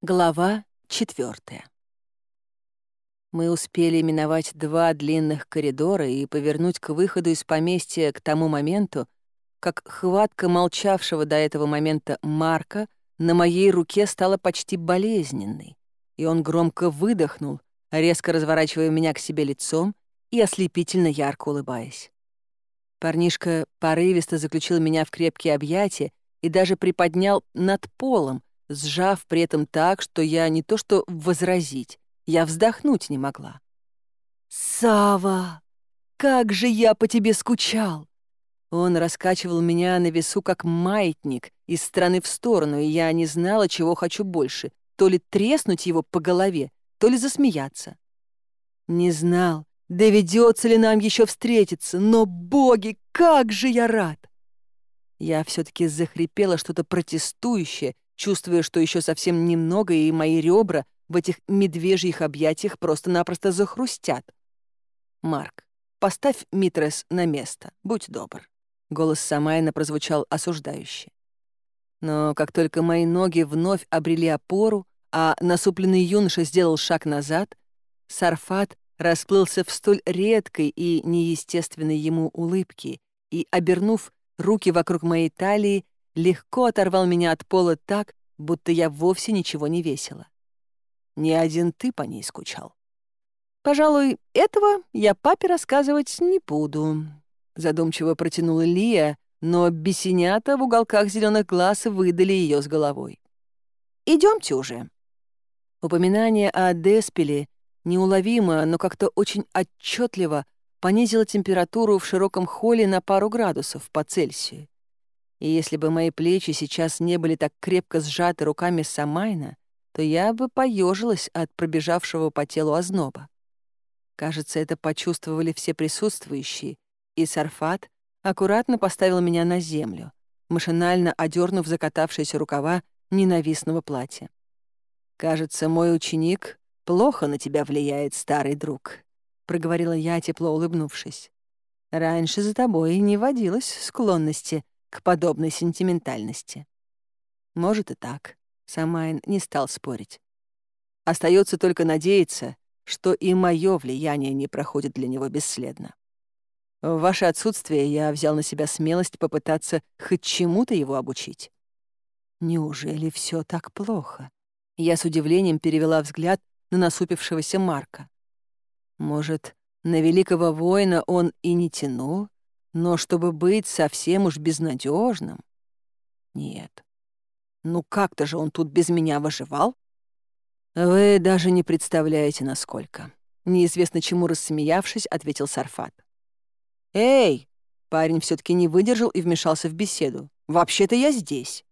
Глава четвертая. Мы успели миновать два длинных коридора и повернуть к выходу из поместья к тому моменту, как хватка молчавшего до этого момента Марка на моей руке стала почти болезненной, и он громко выдохнул, резко разворачивая меня к себе лицом и ослепительно ярко улыбаясь. Парнишка порывисто заключил меня в крепкие объятия и даже приподнял над полом, сжав при этом так, что я не то что возразить, я вздохнуть не могла. «Сава, как же я по тебе скучал!» Он раскачивал меня на весу как маятник из стороны в сторону, и я не знала, чего хочу больше — то ли треснуть его по голове, то ли засмеяться. Не знал, доведется ли нам еще встретиться, но, боги, как же я рад! Я все-таки захрипела что-то протестующее, чувствуя, что еще совсем немного, и мои ребра в этих медвежьих объятиях просто-напросто захрустят. «Марк, поставь Митрес на место, будь добр». Голос Самайна прозвучал осуждающе. Но как только мои ноги вновь обрели опору, а насупленный юноша сделал шаг назад, Сарфат расплылся в столь редкой и неестественной ему улыбке и, обернув руки вокруг моей талии, легко оторвал меня от пола так, будто я вовсе ничего не весила. Ни один ты по ней скучал. «Пожалуй, этого я папе рассказывать не буду», — задумчиво протянула Лия, но бесенята в уголках зеленых глаз выдали ее с головой. Идемте уже». Упоминание о Деспеле неуловимо, но как-то очень отчетливо понизило температуру в широком холле на пару градусов по Цельсию. И если бы мои плечи сейчас не были так крепко сжаты руками Самайна, то я бы поежилась от пробежавшего по телу озноба. Кажется, это почувствовали все присутствующие, и Сарфат аккуратно поставил меня на землю, машинально одернув закатавшиеся рукава ненавистного платья. «Кажется, мой ученик плохо на тебя влияет, старый друг», — проговорила я, тепло улыбнувшись. «Раньше за тобой не водилось склонности к к подобной сентиментальности. Может и так. Самайн не стал спорить. Остается только надеяться, что и мое влияние не проходит для него бесследно. В ваше отсутствие я взял на себя смелость попытаться хоть чему-то его обучить. Неужели все так плохо? Я с удивлением перевела взгляд на насупившегося Марка. Может, на великого воина он и не тянул, но чтобы быть совсем уж безнадежным, Нет. Ну как-то же он тут без меня выживал? Вы даже не представляете, насколько. Неизвестно чему рассмеявшись, ответил Сарфат. «Эй!» Парень все таки не выдержал и вмешался в беседу. «Вообще-то я здесь.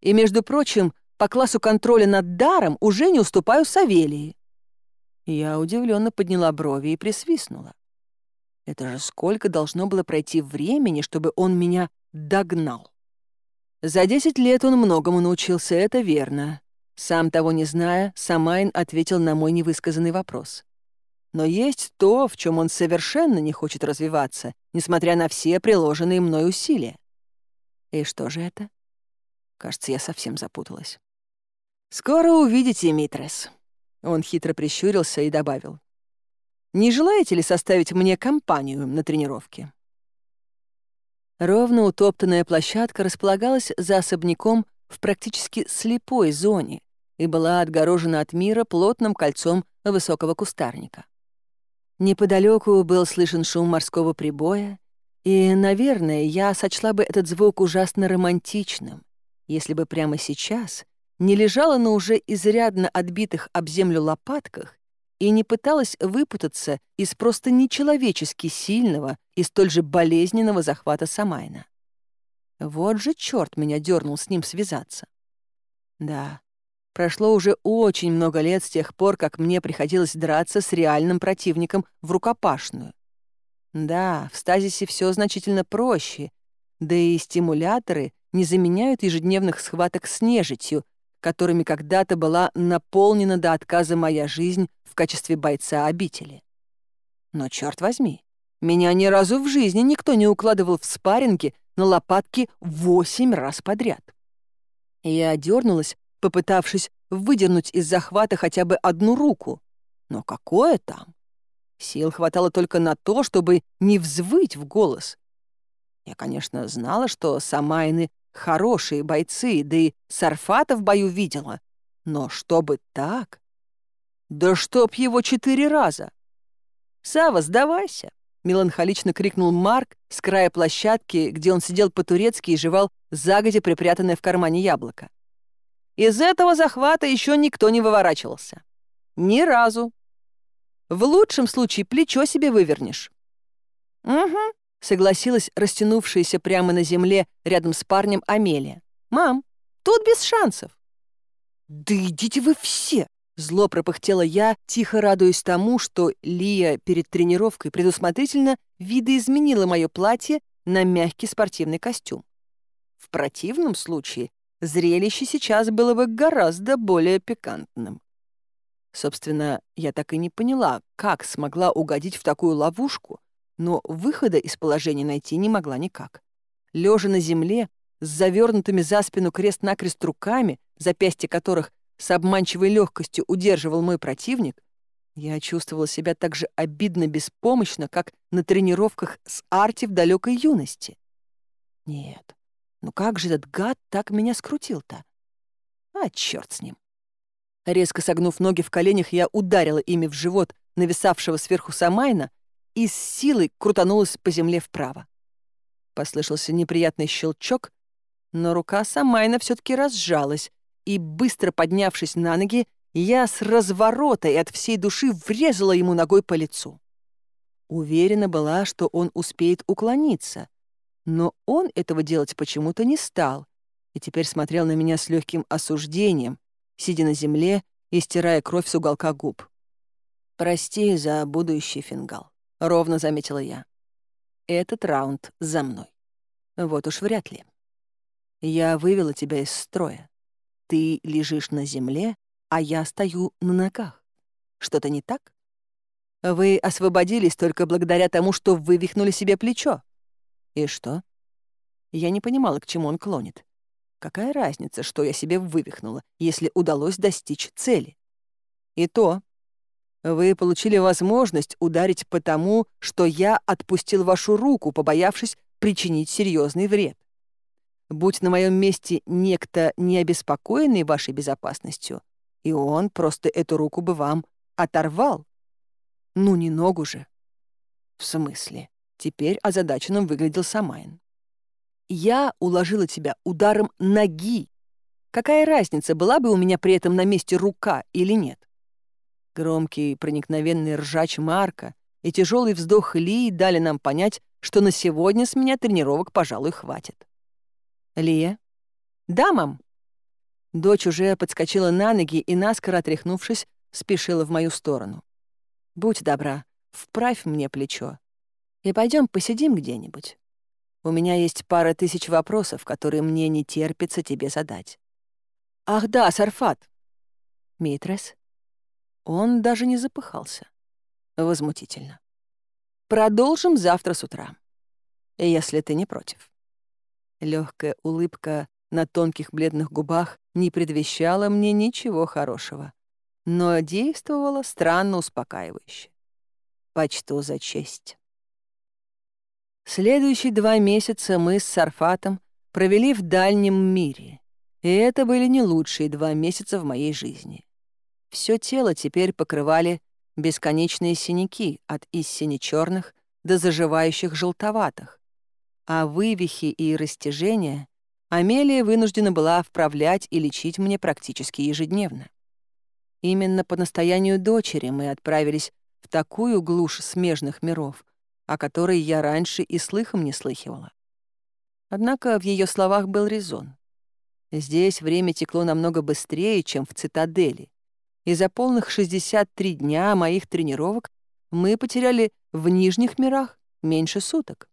И, между прочим, по классу контроля над даром уже не уступаю Савелии». Я удивленно подняла брови и присвистнула. Это же сколько должно было пройти времени, чтобы он меня догнал. За десять лет он многому научился, это верно. Сам того не зная, Самайн ответил на мой невысказанный вопрос. Но есть то, в чем он совершенно не хочет развиваться, несмотря на все приложенные мной усилия. И что же это? Кажется, я совсем запуталась. «Скоро увидите, Митрес». Он хитро прищурился и добавил. Не желаете ли составить мне компанию на тренировке?» Ровно утоптанная площадка располагалась за особняком в практически слепой зоне и была отгорожена от мира плотным кольцом высокого кустарника. Неподалеку был слышен шум морского прибоя, и, наверное, я сочла бы этот звук ужасно романтичным, если бы прямо сейчас не лежала на уже и не пыталась выпутаться из просто нечеловечески сильного и столь же болезненного захвата Самайна. Вот же черт меня дернул с ним связаться. Да, прошло уже очень много лет с тех пор, как мне приходилось драться с реальным противником в рукопашную. Да, в стазисе все значительно проще, да и стимуляторы не заменяют ежедневных схваток с нежитью, которыми когда-то была наполнена до отказа моя жизнь в качестве бойца обители. Но черт возьми, меня ни разу в жизни никто не укладывал в спарринги на лопатки восемь раз подряд. Я дернулась, попытавшись выдернуть из захвата хотя бы одну руку. Но какое там? Сил хватало только на то, чтобы не взвыть в голос. Я, конечно, знала, что Самайны хорошие бойцы, да и Сарфата в бою видела. Но чтобы так? Да чтоб его четыре раза! Сава, сдавайся!» — меланхолично крикнул Марк с края площадки, где он сидел по-турецки и жевал загодя припрятанное в кармане яблоко. Из этого захвата еще никто не выворачивался. Ни разу. В лучшем случае плечо себе вывернешь. «Угу», согласилась растянувшаяся прямо на земле рядом с парнем Амелия. «Мам, тут без шансов». «Да идите вы все!» Зло пропыхтела я, тихо радуясь тому, что Лия перед тренировкой предусмотрительно видоизменила мое платье на мягкий спортивный костюм. В противном случае зрелище сейчас было бы гораздо более пикантным. Собственно, я так и не поняла, как смогла угодить в такую ловушку — но выхода из положения найти не могла никак. Лежа на земле, с завернутыми за спину крест-накрест руками, запястья которых с обманчивой легкостью удерживал мой противник, я чувствовала себя так же обидно беспомощно, как на тренировках с Арти в далекой юности. Нет, ну как же этот гад так меня скрутил-то? А, черт с ним. Резко согнув ноги в коленях, я и с силой крутанулась по земле вправо. Послышался неприятный щелчок, но рука Самайна все таки разжалась, и, быстро поднявшись на ноги, я с разворота и от всей души врезала ему ногой по лицу. Уверена была, что он успеет уклониться, но он этого делать почему-то не стал и теперь смотрел на меня с легким осуждением, сидя на земле и стирая кровь с уголка губ. «Прости за будущий фингал», — ровно заметила я. «Этот раунд за мной. Вот уж вряд ли. Я вывела тебя из строя. Ты лежишь на земле, а я стою на ногах. Что-то не так? Вы освободились только благодаря тому, что вывихнули себе плечо. И что? Я не понимала, к чему он клонит. Какая разница, что я себе вывихнула, если удалось достичь цели? И то, вы получили возможность ударить потому, что я отпустил вашу руку, побоявшись причинить серьезный вред. Будь на моем месте некто не обеспокоенный вашей безопасностью, и он просто эту руку бы вам оторвал. Ну, не ногу же. В смысле? Теперь озадаченным выглядел Самайн. Я уложила тебя ударом ноги. Какая разница, была бы у меня при этом на месте рука или нет? Громкий, проникновенный ржач Марка и тяжелый вздох Лии дали нам понять, что на сегодня с меня тренировок, пожалуй, хватит. «Лия?» «Да, мам». Дочь уже подскочила на ноги и, наскоро отряхнувшись, спешила в мою сторону. «Будь добра, вправь мне плечо и пойдем посидим где-нибудь. У меня есть пара тысяч вопросов, которые мне не терпится тебе задать». «Ах да, Сарфат!» «Митрес?» Он даже не запыхался. Возмутительно. «Продолжим завтра с утра, если ты не против». Легкая улыбка на тонких бледных губах не предвещала мне ничего хорошего, но действовала странно успокаивающе. Почту за честь. Следующие два месяца мы с Сарфатом провели в дальнем мире, и это были не лучшие два месяца в моей жизни. Все тело теперь покрывали бесконечные синяки от истине черных до заживающих желтоватых. А вывихи и растяжения Амелия вынуждена была вправлять и лечить мне практически ежедневно. Именно по настоянию дочери мы отправились в такую глушь смежных миров, о которой я раньше и слыхом не слыхивала. Однако в ее словах был резон. Здесь время текло намного быстрее, чем в цитадели, из-за полных 63 дня моих тренировок мы потеряли в нижних мирах меньше суток.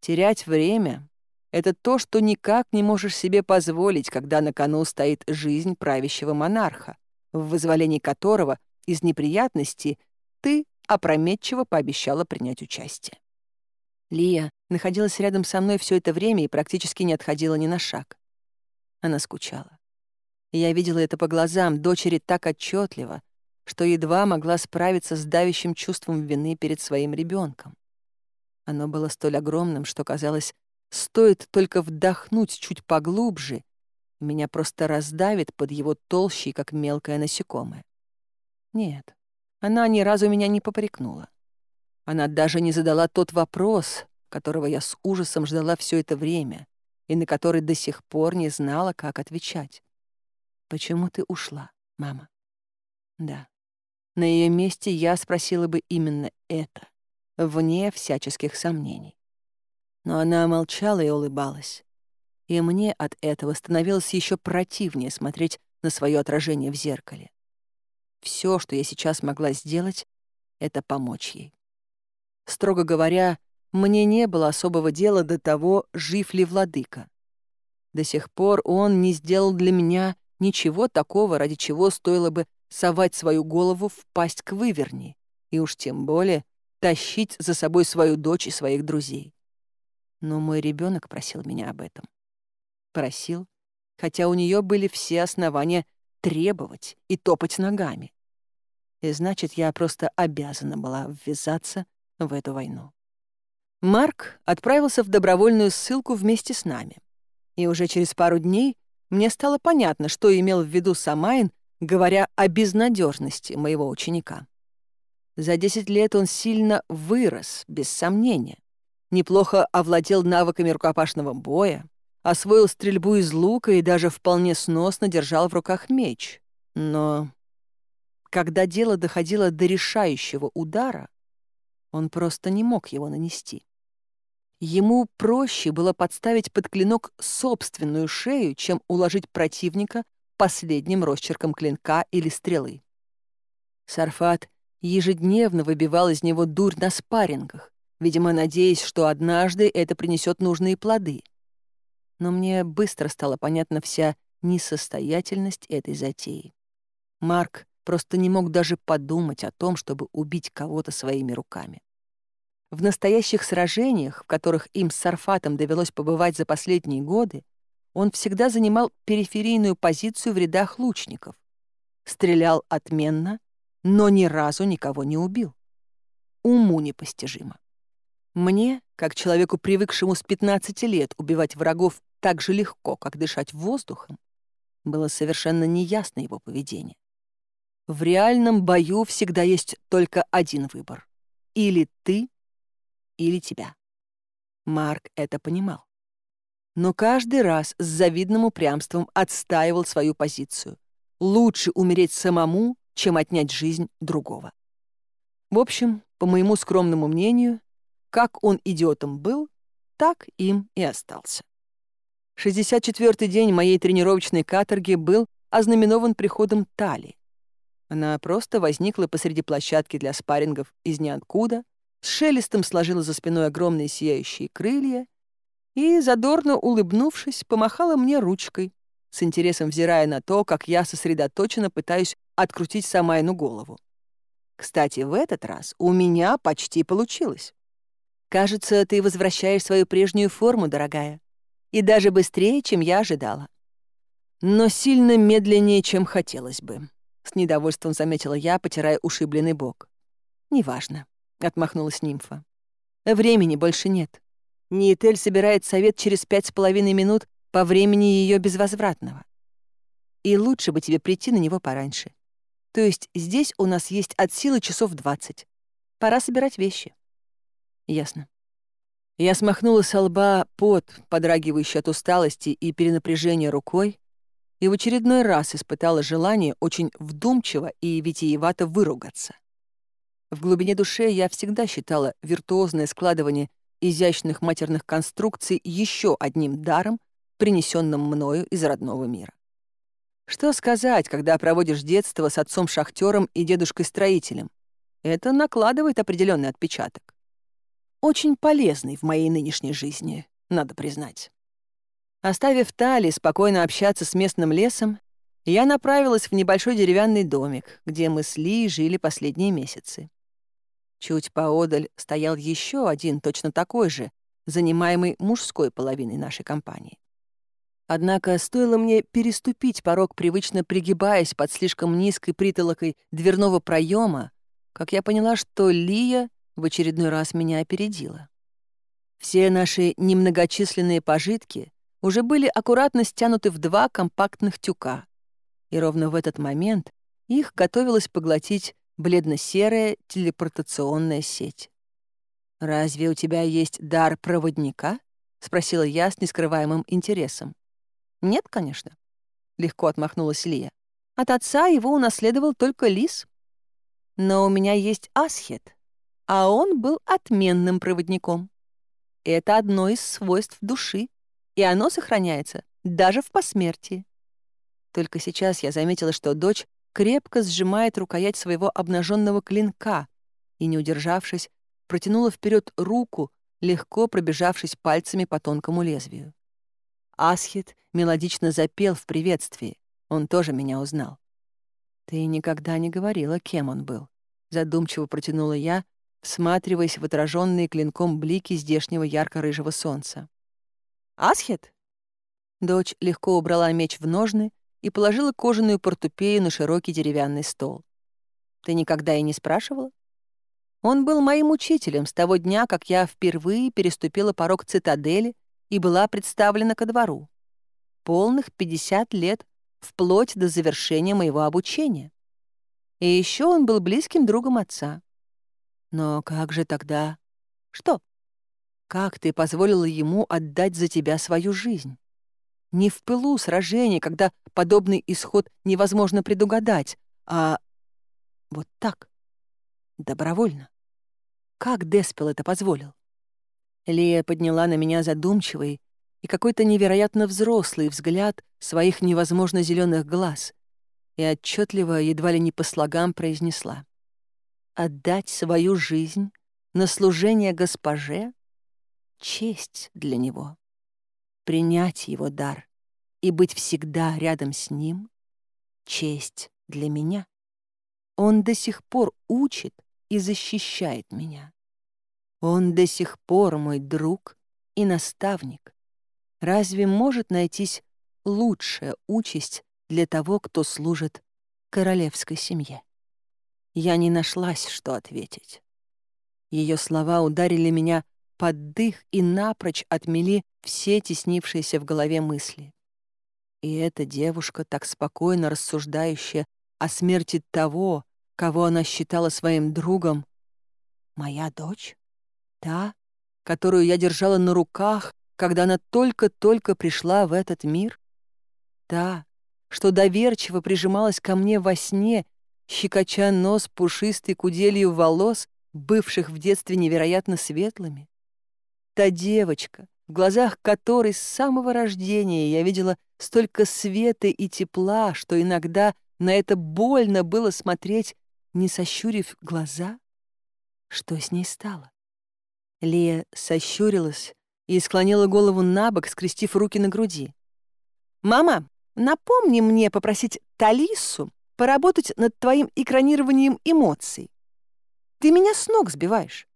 Терять время — это то, что никак не можешь себе позволить, когда на кону стоит жизнь правящего монарха, в вызволении которого из неприятности ты опрометчиво пообещала принять участие. Лия находилась рядом со мной все это время и практически не отходила ни на шаг. Она скучала. Я видела это по глазам, дочери так отчетливо, что едва могла справиться с давящим чувством вины перед своим ребенком. Оно было столь огромным, что казалось, стоит только вдохнуть чуть поглубже, и меня просто раздавит под его толщей, как мелкое насекомое. Нет, она ни разу меня не попрекнула. Она даже не задала тот вопрос, которого я с ужасом ждала все это время и на который до сих пор не знала, как отвечать. «Почему ты ушла, мама?» Да, на ее месте я спросила бы именно это, вне всяческих сомнений. Но она молчала и улыбалась. И мне от этого становилось еще противнее смотреть на свое отражение в зеркале. Все, что я сейчас могла сделать, — это помочь ей. Строго говоря, мне не было особого дела до того, жив ли владыка. До сих пор ничего такого, ради чего стоило бы совать свою голову в пасть к выверни, и уж тем более тащить за собой свою дочь и своих друзей. Но мой ребенок просил меня об этом. Просил, хотя у нее были все основания требовать и топать ногами. И значит, я просто обязана была ввязаться в эту войну. Марк отправился в добровольную ссылку вместе с нами. И уже через пару дней мне стало понятно, что имел в виду Самайн, говоря о безнадежности моего ученика. За 10 лет он сильно вырос, без сомнения. Неплохо овладел навыками рукопашного боя, освоил стрельбу из лука и даже вполне сносно держал в руках меч. Но когда дело доходило до решающего удара, он просто не мог его нанести ему проще было подставить под клинок собственную шею, чем уложить противника последним росчерком клинка или стрелы. Сарфат ежедневно выбивал из него дурь на спаррингах, видимо, надеясь, что однажды это принесет нужные плоды. Но мне быстро стала понятна вся несостоятельность этой затеи. Марк просто не мог даже подумать о том, чтобы убить кого-то своими руками. В настоящих сражениях, в которых им с Сарфатом довелось побывать за последние годы, он всегда занимал периферийную позицию в рядах лучников. Стрелял отменно, но ни разу никого не убил. Уму непостижимо. Мне, как человеку, привыкшему с 15 лет убивать врагов так же легко, как дышать воздухом, было совершенно неясно его поведение. В реальном бою всегда есть только один выбор. Или ты или тебя. Марк это понимал. Но каждый раз с завидным упрямством отстаивал свою позицию. Лучше умереть самому, чем отнять жизнь другого. В общем, по моему скромному мнению, как он идиотом был, так им и остался. 64-й день моей тренировочной каторги был ознаменован приходом Тали. Она просто возникла посреди площадки для спаррингов из ниоткуда, с шелестом сложила за спиной огромные сияющие крылья и, задорно улыбнувшись, помахала мне ручкой, с интересом взирая на то, как я сосредоточенно пытаюсь открутить Самайну голову. Кстати, в этот раз у меня почти получилось. Кажется, ты возвращаешь свою прежнюю форму, дорогая. И даже быстрее, чем я ожидала. Но сильно медленнее, чем хотелось бы. С недовольством заметила я, потирая ушибленный бок. «Неважно», — отмахнулась нимфа. Времени больше нет. Ниетель собирает совет через пять с половиной минут по времени ее безвозвратного. И лучше бы тебе прийти на него пораньше. То есть здесь у нас есть от силы часов двадцать. Пора собирать вещи. Ясно. Я смахнула со лба пот, подрагивающий от усталости и перенапряжения рукой, и в очередной раз испытала желание очень вдумчиво и витиевато выругаться. В глубине души я всегда считала виртуозное складывание изящных матерных конструкций еще одним даром, принесенным мною из родного мира. Что сказать, когда проводишь детство с отцом шахтером и дедушкой-строителем? Это накладывает определенный отпечаток. Очень полезный в моей нынешней жизни, надо признать. Оставив Тали спокойно общаться с местным лесом, я направилась в небольшой деревянный домик, где мы с Ли жили последние месяцы. Чуть поодаль стоял еще один, точно такой же, занимаемый мужской половиной нашей компании. Однако стоило мне переступить порог, привычно пригибаясь под слишком низкой притолокой дверного проема, как я поняла, что Лия в очередной раз меня опередила. Все наши немногочисленные пожитки уже были аккуратно стянуты в два компактных тюка, и ровно в этот момент их готовилась поглотить бледно-серая телепортационная сеть. «Разве у тебя есть дар проводника?» — спросила я с нескрываемым интересом. «Нет, конечно», — легко отмахнулась Лия. «От отца его унаследовал только лис. Но у меня есть асхет, а он был отменным проводником. Это одно из свойств души, и оно сохраняется даже в посмертии». Только сейчас я заметила, что дочь крепко сжимает рукоять своего обнаженного клинка и, не удержавшись, протянула вперед руку, легко пробежавшись пальцами по тонкому лезвию. Асхит мелодично запел в приветствии. Он тоже меня узнал. «Ты никогда не говорила, кем он был», — задумчиво протянула я, всматриваясь в отраженные клинком блики здешнего ярко-рыжего солнца. «Асхит?» Дочь легко убрала меч в ножны и положила кожаную портупею на широкий деревянный стол. «Ты никогда и не спрашивала?» Он был моим учителем с того дня, как я впервые переступила порог цитадели и была представлена ко двору. Полных 50 лет, вплоть до завершения моего обучения. И еще он был близким другом отца. Но как же тогда? Что? Как ты позволила ему отдать за тебя свою жизнь? Не в пылу сражения, когда подобный исход невозможно предугадать, а вот так, добровольно. Как Деспел это позволил? Лия подняла на меня задумчивый и какой-то невероятно взрослый взгляд своих невозможно зеленых глаз и отчетливо, едва ли не по слогам, произнесла. «Отдать свою жизнь на служение госпоже — честь для него» принять его дар и быть всегда рядом с ним — честь для меня. Он до сих пор учит и защищает меня. Он до сих пор мой друг и наставник. Разве может найтись лучшая участь для того, кто служит королевской семье? Я не нашлась, что ответить. Ее слова ударили меня поддых и напрочь отмели все теснившиеся в голове мысли. И эта девушка, так спокойно рассуждающая о смерти того, кого она считала своим другом, моя дочь, та, которую я держала на руках, когда она только-только пришла в этот мир, та, что доверчиво прижималась ко мне во сне, щекоча нос пушистой куделью волос, бывших в детстве невероятно светлыми, Та девочка, в глазах которой с самого рождения я видела столько света и тепла, что иногда на это больно было смотреть, не сощурив глаза. Что с ней стало? Лия сощурилась и склонила голову на бок, скрестив руки на груди. «Мама, напомни мне попросить Талису поработать над твоим экранированием эмоций. Ты меня с ног сбиваешь.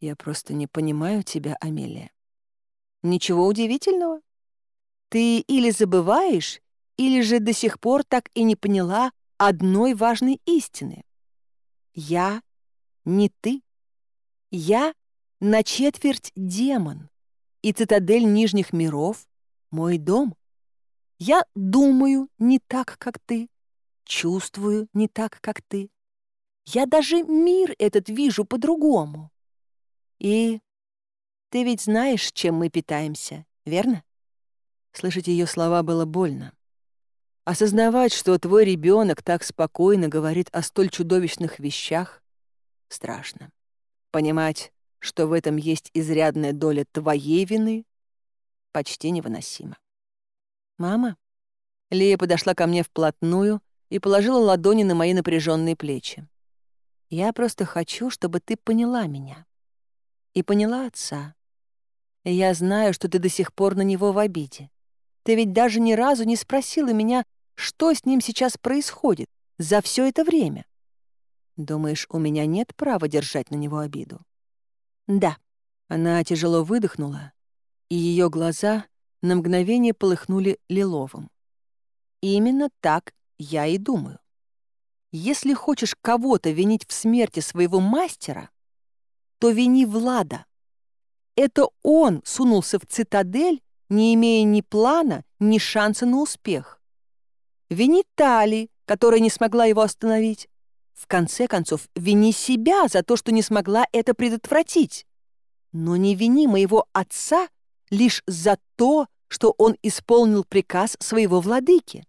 «Я просто не понимаю тебя, Амелия. Ничего удивительного. Ты или забываешь, или же до сих пор так и не поняла одной важной истины. Я не ты. Я на четверть демон, и цитадель Нижних миров — мой дом. Я думаю не так, как ты, чувствую не так, как ты. Я И ты ведь знаешь, чем мы питаемся, верно? Слышать ее слова было больно. Осознавать, что твой ребенок так спокойно говорит о столь чудовищных вещах, страшно. Понимать, что в этом есть изрядная доля твоей вины, почти невыносимо. «Мама?» Лия подошла ко мне вплотную и положила ладони на мои напряженные плечи. «Я просто хочу, чтобы ты поняла меня и поняла отца. я знаю, что ты до сих пор на него в обиде. Ты ведь даже ни разу не спросила меня, что с ним сейчас происходит за все это время. Думаешь, у меня нет права держать на него обиду? Да. Она тяжело выдохнула, и ее глаза на мгновение полыхнули лиловым. Именно так я и думаю. Если хочешь кого-то винить в смерти своего мастера — то вини Влада. Это он сунулся в цитадель, не имея ни плана, ни шанса на успех. Вини Тали, которая не смогла его остановить. В конце концов, вини себя за то, что не смогла это предотвратить. Но не вини моего отца лишь за то, что он исполнил приказ своего владыки.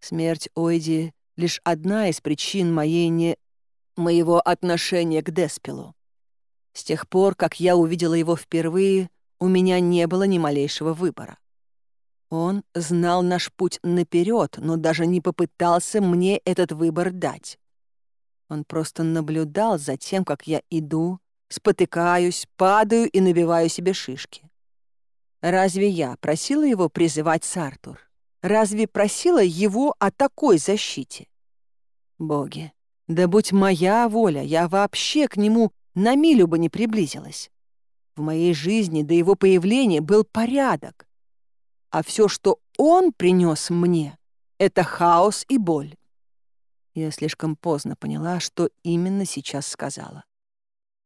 Смерть Ойди — лишь одна из причин моей не... моего отношения к Деспилу. С тех пор, как я увидела его впервые, у меня не было ни малейшего выбора. Он знал наш путь наперед, но даже не попытался мне этот выбор дать. Он просто наблюдал за тем, как я иду, спотыкаюсь, падаю и набиваю себе шишки. Разве я просила его призывать Сартур? Разве просила его о такой защите? Боги, да будь моя воля, на милю бы не приблизилась. В моей жизни до его появления был порядок. А все, что он принес мне, — это хаос и боль. Я слишком поздно поняла, что именно сейчас сказала.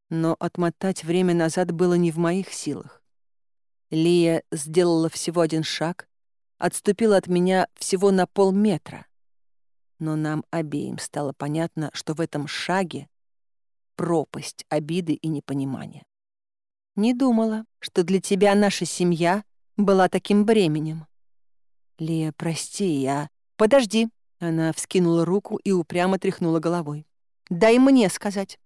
Но отмотать время назад было не в моих силах. Лия сделала всего один шаг, отступила от меня всего на полметра. Но нам обеим стало понятно, что в этом шаге пропасть обиды и непонимания. Не думала, что для тебя наша семья была таким бременем. Лия, прости, я... Подожди. Она вскинула руку и упрямо тряхнула головой. Дай мне сказать.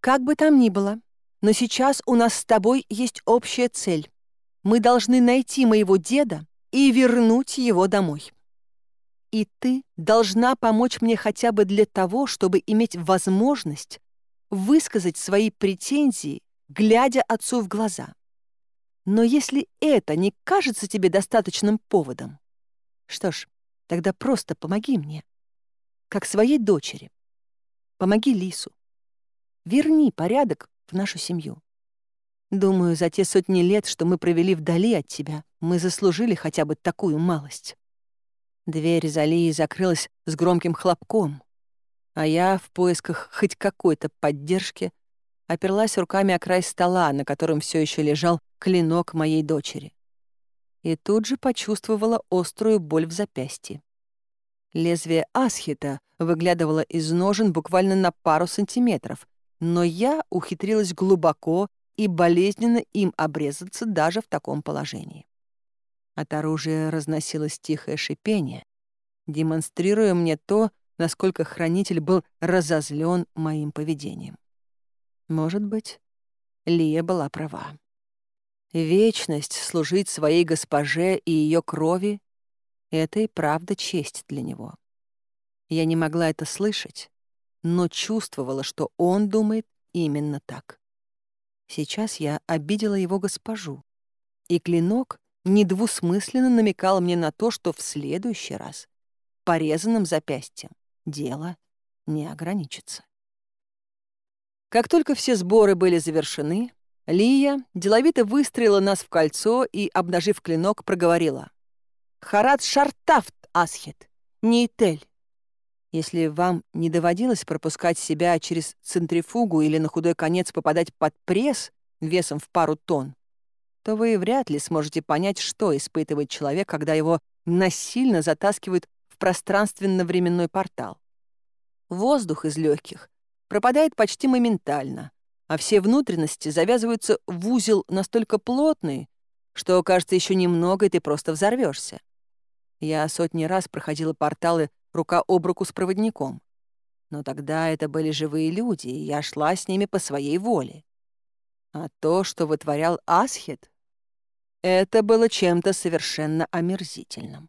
Как бы там ни было, но сейчас у нас с тобой есть общая цель. Мы должны найти моего деда и вернуть его домой. И ты должна помочь мне хотя бы для того, чтобы иметь возможность высказать свои претензии, глядя отцу в глаза. Но если это не кажется тебе достаточным поводом, что ж, тогда просто помоги мне, как своей дочери. Помоги Лису. Верни порядок в нашу семью. Думаю, за те сотни лет, что мы провели вдали от тебя, мы заслужили хотя бы такую малость. Дверь Залии закрылась с громким хлопком а я в поисках хоть какой-то поддержки оперлась руками о край стола, на котором все еще лежал клинок моей дочери. И тут же почувствовала острую боль в запястье. Лезвие асхита выглядывало из ножен буквально на пару сантиметров, но я ухитрилась глубоко и болезненно им обрезаться даже в таком положении. От оружия разносилось тихое шипение, демонстрируя мне то, насколько хранитель был разозлен моим поведением. Может быть, Лия была права. Вечность служить своей госпоже и ее крови — это и правда честь для него. Я не могла это слышать, но чувствовала, что он думает именно так. Сейчас я обидела его госпожу, и клинок недвусмысленно намекал мне на то, что в следующий раз порезанным запястьем дело не ограничится. Как только все сборы были завершены, Лия деловито выстрелила нас в кольцо и, обнажив клинок, проговорила. «Харат шартафт, Асхет, не Если вам не доводилось пропускать себя через центрифугу или на худой конец попадать под пресс весом в пару тонн, то вы вряд ли сможете понять, что испытывает человек, когда его насильно затаскивают пространственно-временной портал. Воздух из легких пропадает почти моментально, а все внутренности завязываются в узел настолько плотный, что, кажется, еще немного, и ты просто взорвешься. Я сотни раз проходила порталы рука об руку с проводником. Но тогда это были живые люди, и я шла с ними по своей воле. А то, что вытворял Асхет, это было чем-то совершенно омерзительным.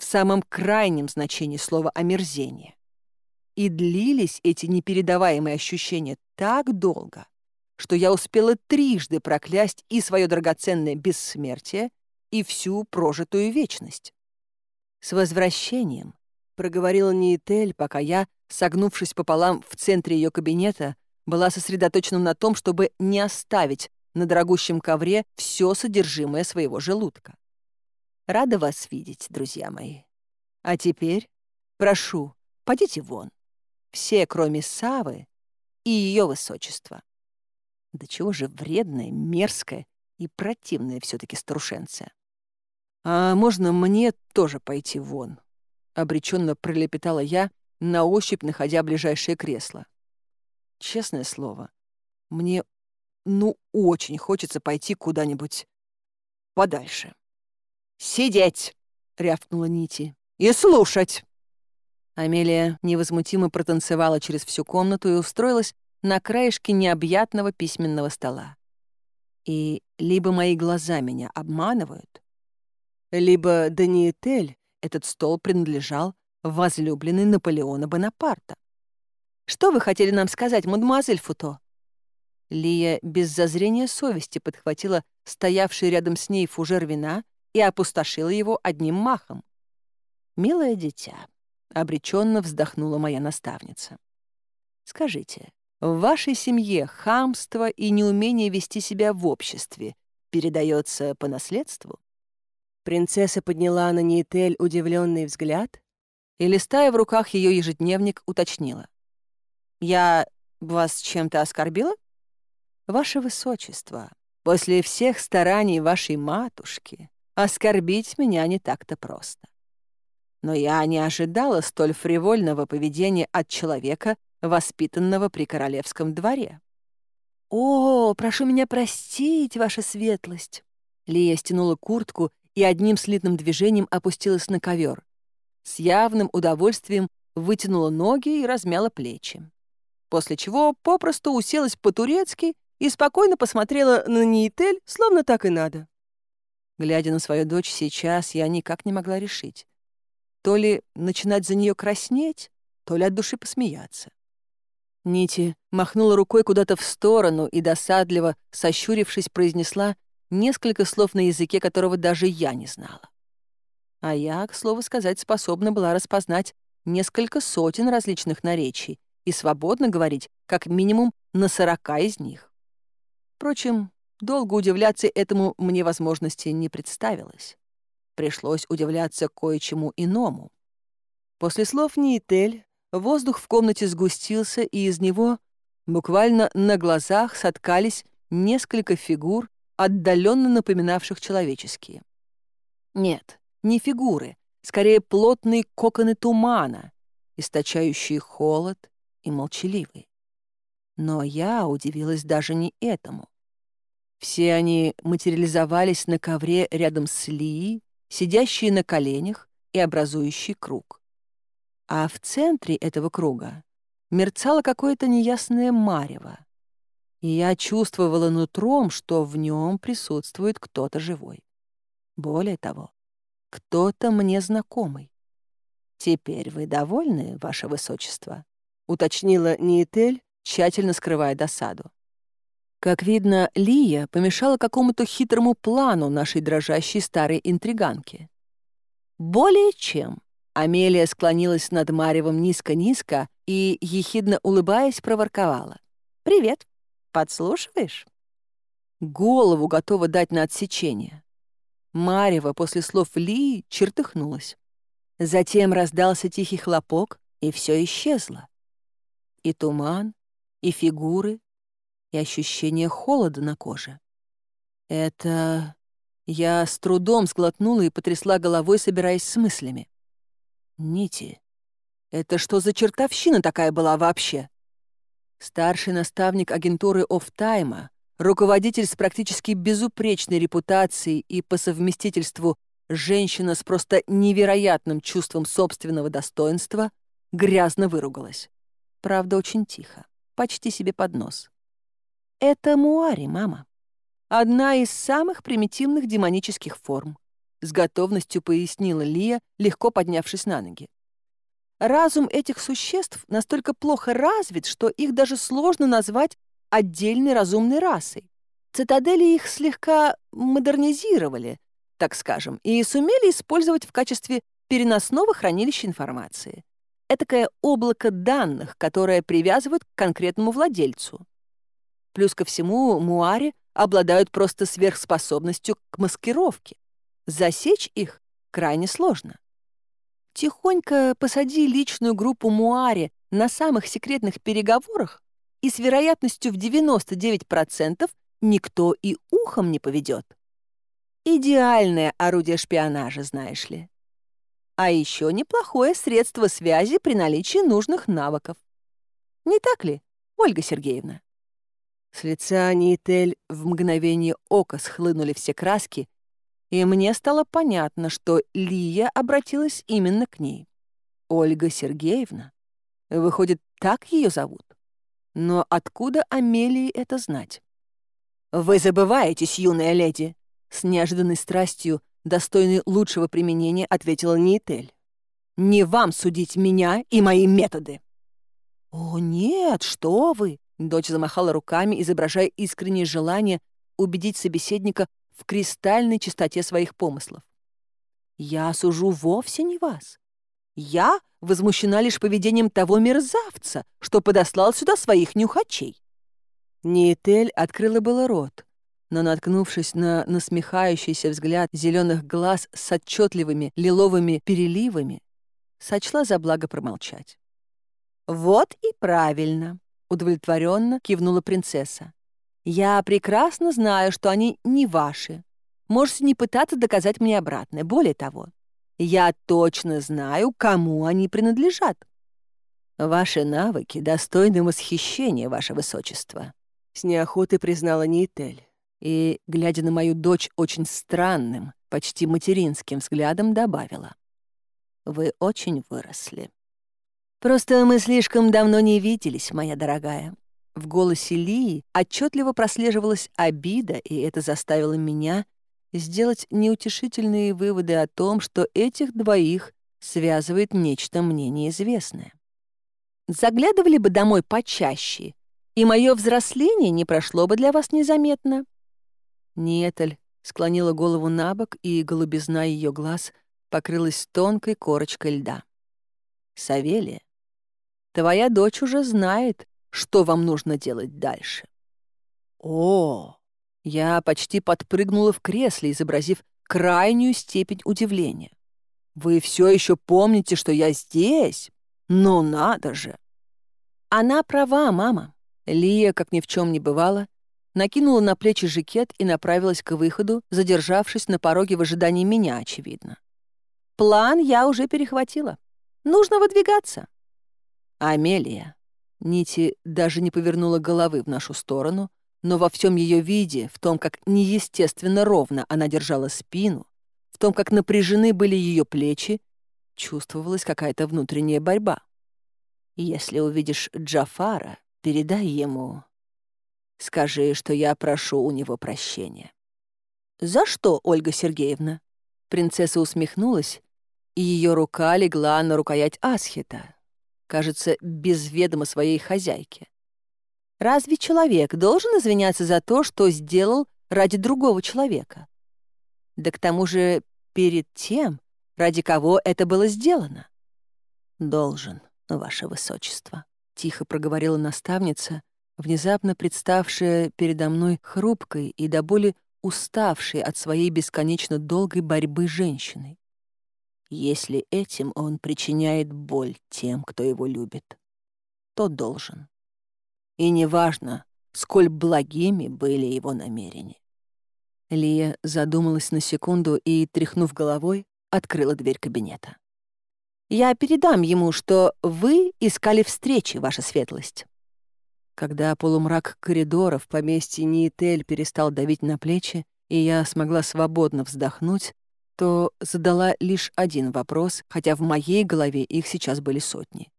В самом крайнем значении слова «омерзение». И длились эти непередаваемые ощущения так долго, что я успела трижды проклясть и свое драгоценное бессмертие, и всю прожитую вечность. «С возвращением», — проговорила Ниетель, пока я, согнувшись пополам в центре ее кабинета, была сосредоточена на том, чтобы не оставить на дорогущем ковре все содержимое своего желудка. рада вас видеть, друзья мои. А теперь, прошу, подите вон. Все, кроме Савы и ее высочества. Да чего же вредная, мерзкая и противная все таки старушенция. «А можно мне тоже пойти вон?» — обреченно пролепетала я, на ощупь находя ближайшее кресло. «Честное слово, мне, ну, очень хочется пойти куда-нибудь подальше». «Сидеть!» — рявкнула Нити. «И слушать!» Амелия невозмутимо протанцевала через всю комнату и устроилась на краешке необъятного письменного стола. И либо мои глаза меня обманывают, либо Даниэтель этот стол принадлежал возлюбленной Наполеона Бонапарта. «Что вы хотели нам сказать, мадемуазель Футо?» Лия без зазрения совести подхватила стоявший рядом с ней фужер вина и опустошила его одним махом. «Милое дитя», — обреченно вздохнула моя наставница. «Скажите, в вашей семье хамство и неумение вести себя в обществе передается по наследству?» Принцесса подняла на Нейтель удивленный взгляд и, листая в руках ее ежедневник, уточнила. «Я вас чем-то оскорбила?» «Ваше высочество, после всех стараний вашей матушки оскорбить меня не так-то просто. Но я не ожидала столь фривольного поведения от человека, воспитанного при королевском дворе. «О, прошу меня простить, ваша светлость!» Лия стянула куртку и одним слитным движением опустилась на ковер. С явным удовольствием вытянула ноги и размяла плечи. После чего попросту уселась по-турецки и спокойно посмотрела на Ниетель, словно так и надо. Глядя на свою дочь сейчас, я никак не могла решить. То ли начинать за нее краснеть, то ли от души посмеяться. Нити махнула рукой куда-то в сторону и, досадливо, сощурившись, произнесла несколько слов на языке, которого даже я не знала. А я, к слову сказать, способна была распознать несколько сотен различных наречий и свободно говорить как минимум на сорока из них. Впрочем, долго удивляться этому мне возможности не представилось. Пришлось удивляться кое-чему иному. После слов Ниетель Воздух в комнате сгустился, и из него буквально на глазах соткались несколько фигур, отдаленно напоминавших человеческие. Нет, не фигуры, скорее плотные коконы тумана, источающие холод и молчаливые. Но я удивилась даже не этому. Все они материализовались на ковре рядом с Лией, сидящей на коленях и образующей круг. А в центре этого круга мерцало какое-то неясное марево, и я чувствовала нутром, что в нем присутствует кто-то живой. Более того, кто-то мне знакомый. «Теперь вы довольны, ваше высочество?» — уточнила Ниетель, тщательно скрывая досаду. Как видно, Лия помешала какому-то хитрому плану нашей дрожащей старой интриганки. Более чем. Амелия склонилась над Маревом низко-низко и, ехидно улыбаясь, проворковала. «Привет. Подслушиваешь?» Голову готова дать на отсечение. Марева после слов Лии чертыхнулась. Затем раздался тихий хлопок, и все исчезло. И туман, и фигуры, и ощущение холода на коже. Это... Я с трудом сглотнула и потрясла головой, собираясь с мыслями. Нити. Это что за чертовщина такая была вообще? Старший наставник агентуры офтайма, руководитель с практически безупречной репутацией и по совместительству женщина с просто невероятным чувством собственного достоинства, грязно выругалась. Правда, очень тихо, почти себе под нос. Это муари, мама. Одна из самых примитивных демонических форм. С готовностью пояснила Лия, легко поднявшись на ноги. Разум этих существ настолько плохо развит, что их даже сложно назвать отдельной разумной расой. Цитадели их слегка модернизировали, так скажем, и сумели использовать в качестве переносного хранилища информации. Этакое облако данных, которое привязывают к конкретному владельцу. Плюс ко всему, муари обладают просто сверхспособностью к маскировке. Засечь их крайне сложно. Тихонько посади личную группу муари на самых секретных переговорах, и с вероятностью в 99% никто и ухом не поведет. Идеальное орудие шпионажа, знаешь ли. А еще неплохое средство связи при наличии нужных навыков. Не так ли, Ольга Сергеевна? С лица Нитель в мгновение ока схлынули все краски, и мне стало понятно, что Лия обратилась именно к ней. Ольга Сергеевна. Выходит, так ее зовут. Но откуда Амелии это знать? «Вы забываетесь, юная леди!» С неожиданной страстью, достойной лучшего применения, ответила Нитель. «Не вам судить меня и мои методы!» «О, нет, что вы!» Дочь замахала руками, изображая искреннее желание убедить собеседника в кристальной чистоте своих помыслов. «Я сужу вовсе не вас. Я возмущена лишь поведением того мерзавца, что подослал сюда своих нюхачей». Ниетель открыла было рот, но, наткнувшись на насмехающийся взгляд зеленых глаз с отчетливыми лиловыми переливами, сочла за благо промолчать. «Вот и правильно», — удовлетворенно кивнула принцесса. «Я прекрасно знаю, что они не ваши. Можете не пытаться доказать мне обратное. Более того, я точно знаю, кому они принадлежат». «Ваши навыки достойны восхищения, ваше высочество», — с неохотой признала Нейтель. И, глядя на мою дочь очень странным, почти материнским взглядом, добавила. «Вы очень выросли». «Просто мы слишком давно не виделись, моя дорогая». В голосе Лии отчетливо прослеживалась обида, и это заставило меня сделать неутешительные выводы о том, что этих двоих связывает нечто мне неизвестное. Заглядывали бы домой почаще, и мое взросление не прошло бы для вас незаметно. Нетель склонила голову на бок, и голубизна ее глаз покрылась тонкой корочкой льда. Твоя дочь уже знает, что вам нужно делать дальше». «О!» Я почти подпрыгнула в кресле, изобразив крайнюю степень удивления. «Вы все еще помните, что я здесь? Но надо же!» «Она права, мама!» Лия, как ни в чем не бывало, накинула на плечи жакет и направилась к выходу, задержавшись на пороге в ожидании меня, очевидно. «План я уже перехватила. Нужно выдвигаться!» Амелия. Нити даже не повернула головы в нашу сторону, но во всем ее виде, в том, как неестественно ровно она держала спину, в том, как напряжены были ее плечи, чувствовалась какая-то внутренняя борьба. «Если увидишь Джафара, передай ему. Скажи, что я прошу у него прощения». «За что, Ольга Сергеевна?» Принцесса усмехнулась, и ее рука легла на рукоять Асхита, кажется, без ведома своей хозяйки. Разве человек должен извиняться за то, что сделал ради другого человека? Да к тому же перед тем, ради кого это было сделано. «Должен, ваше высочество», — тихо проговорила наставница, внезапно представшая передо мной хрупкой и до боли уставшей от своей бесконечно долгой борьбы женщиной если этим он причиняет боль тем, кто его любит. То должен. И неважно, сколь благими были его намерения. Лия задумалась на секунду и, тряхнув головой, открыла дверь кабинета. «Я передам ему, что вы искали встречи, ваша светлость». Когда полумрак коридоров поместья Ниетель перестал давить на плечи, и я смогла свободно вздохнуть, то задала лишь один вопрос, хотя в моей голове их сейчас были сотни.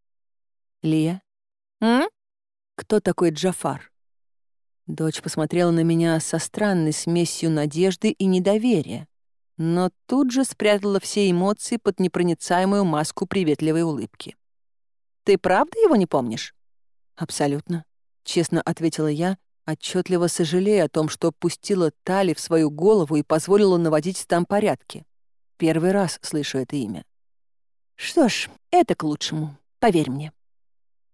«Лия?» «М? Кто такой Джафар?» Дочь посмотрела на меня со странной смесью надежды и недоверия, но тут же спрятала все эмоции под непроницаемую маску приветливой улыбки. «Ты правда его не помнишь?» «Абсолютно», — честно ответила я, отчетливо сожалея о том, что пустила Тали в свою голову и позволила наводить там порядки. первый раз слышу это имя. Что ж, это к лучшему, поверь мне.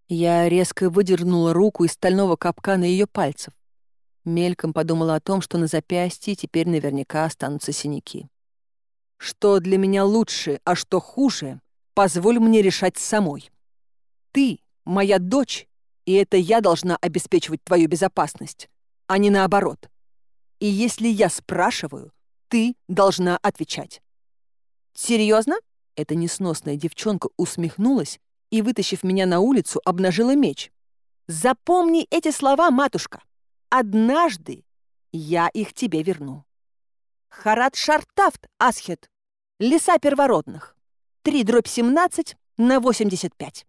Я резко выдернула руку из стального капкана ее пальцев. Мельком подумала о том, что на запястье теперь наверняка останутся синяки. Что для меня лучше, а что хуже, позволь мне решать самой. Ты — моя дочь, и это я должна обеспечивать твою безопасность, а не наоборот. И если я спрашиваю, ты должна отвечать. «Серьезно?» Эта несносная девчонка усмехнулась и, вытащив меня на улицу, обнажила меч. «Запомни эти слова, матушка! Однажды я их тебе верну!» Харат Шартафт, Асхет, леса первородных, 3 дробь 17 на 85.